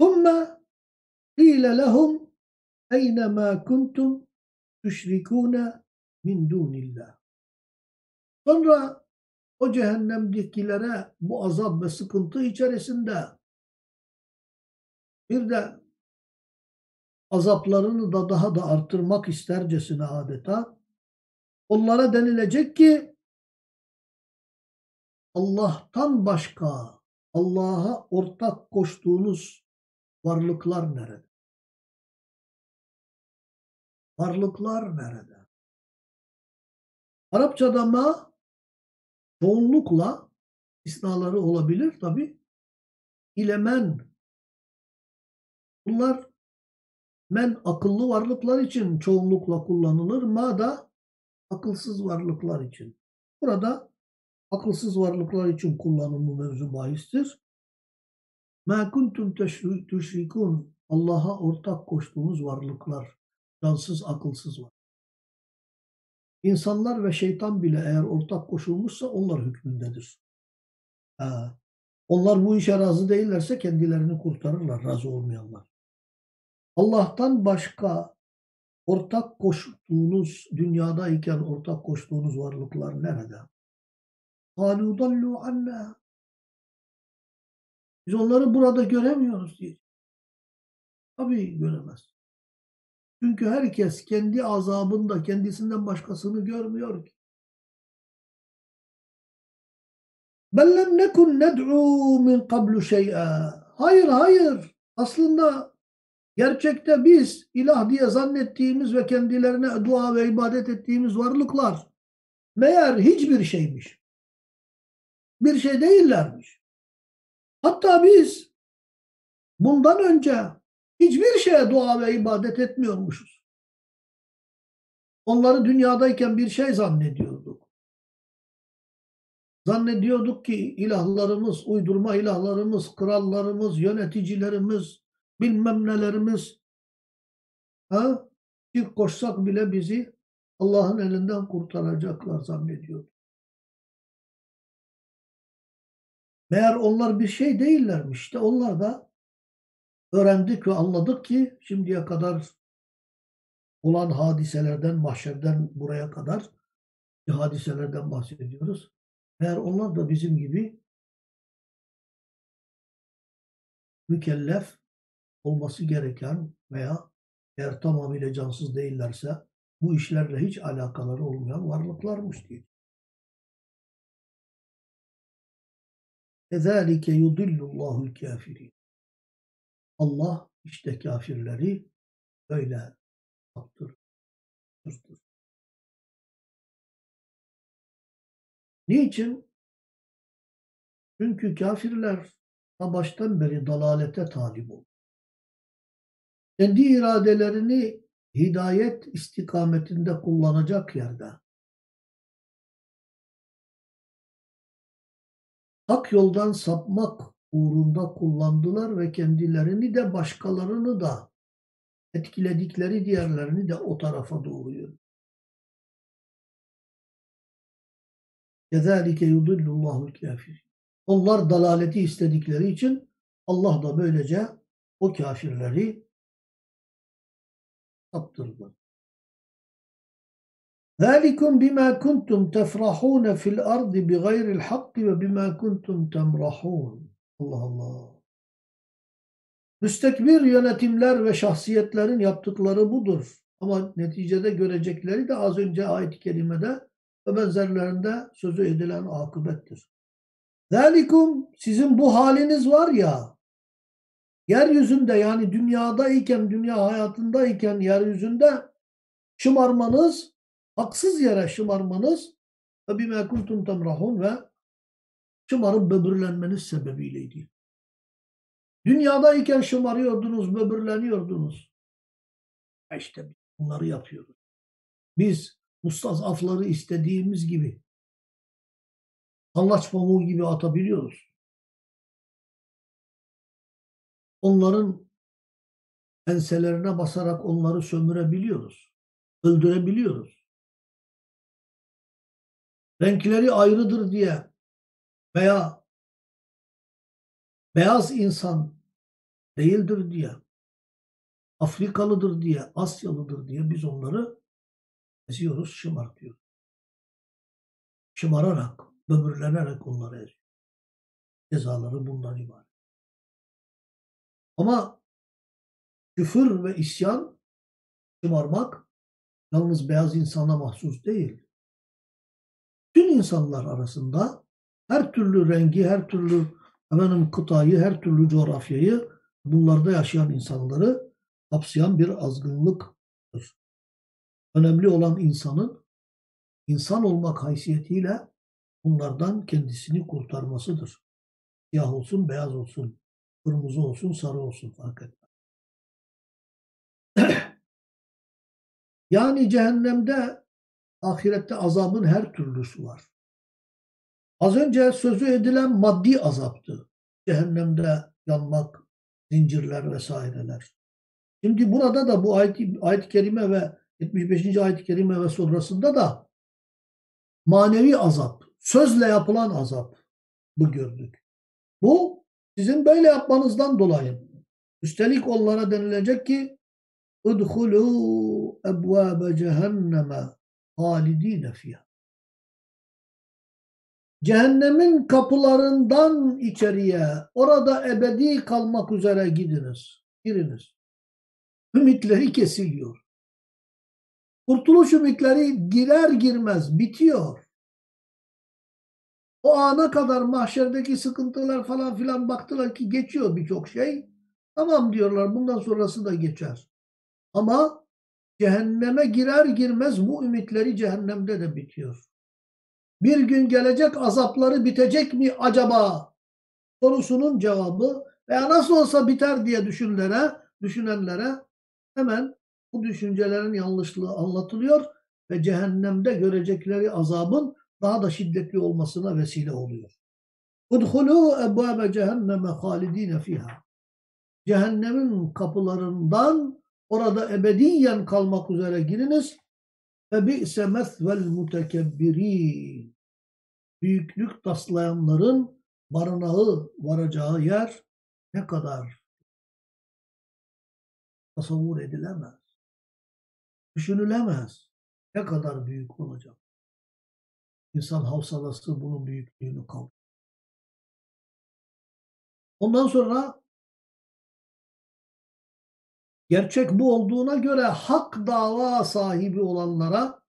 ثُمَّ قِيلَ لَهُمْ eyne ma kuntum tüşrikûne min dunillah. Sonra o cehennemdekilere bu azap ve sıkıntı içerisinde bir de azaplarını da daha da arttırmak istercesine adeta onlara denilecek ki Allah'tan başka Allah'a ortak koştuğunuz varlıklar nerede? Varlıklar nerede? Arapçada ma çoğunlukla isnaları olabilir tabi. ile men. Bunlar men akıllı varlıklar için çoğunlukla kullanılır. Ma da akılsız varlıklar için. Burada akılsız varlıklar için kullanımı mevzu bahistir. Ma kuntum tüşrikun Allah'a ortak koştuğunuz varlıklar, cansız, akılsız var. İnsanlar ve şeytan bile eğer ortak koşulmuşsa onlar hükmündedir. Ha. Onlar bu işe razı değillerse kendilerini kurtarırlar, razı olmayanlar. Allah'tan başka ortak koştuğunuz, dünyadayken ortak koştuğunuz varlıklar nerede? قَالُوا ضَلُّوا عَنَّا Biz onları burada göremiyoruz diye. Tabii göremez. Çünkü herkes kendi azabında kendisinden başkasını görmüyor ki. Bellem nekun ned'u min qablu şey'a. Hayır hayır. Aslında gerçekte biz ilah diye zannettiğimiz ve kendilerine dua ve ibadet ettiğimiz varlıklar meğer hiçbir şeymiş. Bir şey değillermiş. Hatta biz bundan önce Hiçbir şeye dua ve ibadet etmiyormuşuz. Onları dünyadayken bir şey zannediyorduk. Zannediyorduk ki ilahlarımız, uydurma ilahlarımız, krallarımız, yöneticilerimiz, bilmem nelerimiz ha? Bir koşsak bile bizi Allah'ın elinden kurtaracaklar zannediyorduk. Meğer onlar bir şey değillermiş. İşte onlar da öğrendik ve anladık ki şimdiye kadar olan hadiselerden, mahşerden buraya kadar hadiselerden bahsediyoruz. Eğer onlar da bizim gibi mükellef olması gereken veya eğer tamamıyla cansız değillerse bu işlerle hiç alakaları olmayan varlıklarmış diye. Ezalike yudillullahu kafirin. Allah işte kafirleri böyle yaptırır. Niçin? Çünkü kafirler baştan beri dalalete talip oldu. Kendi iradelerini hidayet istikametinde kullanacak yerde hak yoldan sapmak uğrunda kullandılar ve kendilerini de başkalarını da etkiledikleri diğerlerini de o tarafa doğru yönelttiler. Kezalike yudillullahul kafir. Onlar dalaleti istedikleri için Allah da böylece o kafirleri saptırdı. Zalikum bima kuntum tefrahun fil ardı bi gayril hakki ve bima kuntum temrahun. Allah Allah. Müstekbir yönetimler ve şahsiyetlerin yaptıkları budur. Ama neticede görecekleri de az önce ayet-i kerimede ve benzerlerinde sözü edilen akıbettir. Zalikum sizin bu haliniz var ya yeryüzünde yani dünyadayken, dünya hayatındayken yeryüzünde şımarmanız, haksız yere şımarmanız ve bime kuntum temrahun ve şımarıp böbürlenmeniz sebebiyleydi. Dünyadayken şımarıyordunuz, böbürleniyordunuz. İşte bunları yapıyoruz. Biz mustazafları istediğimiz gibi hallaç pamuğu gibi atabiliyoruz. Onların enselerine basarak onları sömürebiliyoruz. Öldürebiliyoruz. Renkleri ayrıdır diye veya beyaz insan değildir diye, Afrikalıdır diye, Asyalıdır diye biz onları eziyoruz, şımartıyoruz. Şımararak, böbürlenerek onları eziyoruz. Cezaları bundan ibaret. Ama küfür ve isyan, şımarmak yalnız beyaz insana mahsus değil. Tüm insanlar arasında her türlü rengi, her türlü efendim, kıtayı, her türlü coğrafyayı bunlarda yaşayan insanları kapsayan bir azgınlıktır. Önemli olan insanın insan olmak haysiyetiyle bunlardan kendisini kurtarmasıdır. Siyah olsun, beyaz olsun, kırmızı olsun, sarı olsun fark etmez. yani cehennemde, ahirette azabın her türlüsü var. Az önce sözü edilen maddi azaptı. Cehennemde yanmak, zincirler vesaireler. Şimdi burada da bu ayet-i ayet kerime ve 75. ayet-i kerime ve sonrasında da manevi azap, sözle yapılan azap bu gördük. Bu sizin böyle yapmanızdan dolayı. Üstelik onlara denilecek ki اُدْخُلُوا اَبْوَابَ cehenneme halidine fiyah. Cehennemin kapılarından içeriye, orada ebedi kalmak üzere gidiniz, giriniz. Ümitleri kesiliyor. Kurtuluş ümitleri girer girmez bitiyor. O ana kadar mahşerdeki sıkıntılar falan filan baktılar ki geçiyor birçok şey. Tamam diyorlar bundan sonrası da geçer. Ama cehenneme girer girmez bu ümitleri cehennemde de bitiyor. Bir gün gelecek azapları bitecek mi acaba? Sorusunun cevabı veya nasıl olsa biter diye düşünlere, düşünenlere hemen bu düşüncelerin yanlışlığı anlatılıyor ve cehennemde görecekleri azabın daha da şiddetli olmasına vesile oluyor. Udhulû ebbâbe cehenneme halidîne fîhâ. Cehennemin kapılarından orada ebediyen kalmak üzere giriniz. Bi'se mesvel mutekebbirin. Büyüklük taslayanların barınağı varacağı yer ne kadar tasavvur edilemez. Düşünülemez. Ne kadar büyük olacak. İnsan havsalası bunun büyüklüğünü kavrar. Ondan sonra gerçek bu olduğuna göre hak dava sahibi olanlara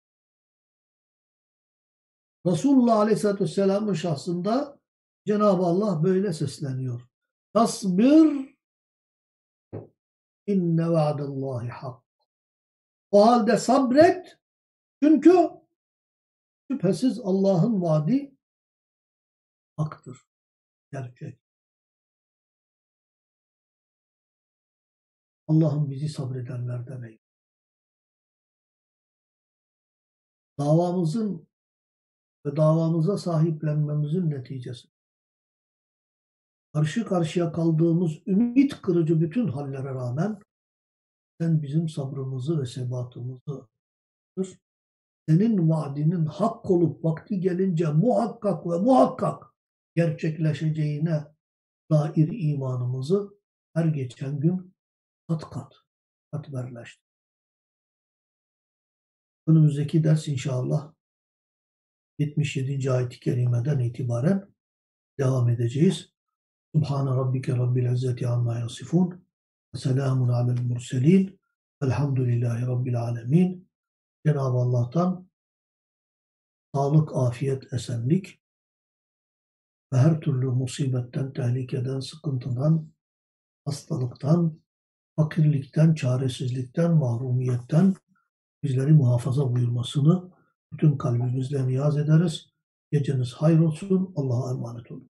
Resulullah Aleyhisselatü Vesselam'ın şahsında Cenab-ı Allah böyle sesleniyor. Tasbir inne vaadallahi hak. O halde sabret çünkü şüphesiz Allah'ın vaadi haktır. Gerçek. Allah'ım bizi sabredenlerden ey. Davamızın ve davamıza sahiplenmemizin neticesi. Karşı karşıya kaldığımız ümit kırıcı bütün hallere rağmen sen bizim sabrımızı ve sebatımızı senin vaadinin hak olup vakti gelince muhakkak ve muhakkak gerçekleşeceğine dair imanımızı her geçen gün kat kat katmerleştir. Önümüzdeki ders inşallah 77. ayet-i kerimeden itibaren devam edeceğiz. Subhane rabbike rabbil izzeti amma yasifun. Selamun alel murselin. Elhamdülillahi rabbil alemin. Cenab-ı Allah'tan sağlık, afiyet, esenlik ve her türlü musibetten, tehlikeden, sıkıntıdan, hastalıktan, fakirlikten, çaresizlikten, mahrumiyetten bizleri muhafaza buyurmasını bütün kalbimizle niyaz ederiz. Geceniz hayır olsun. Allah'a emanet olun.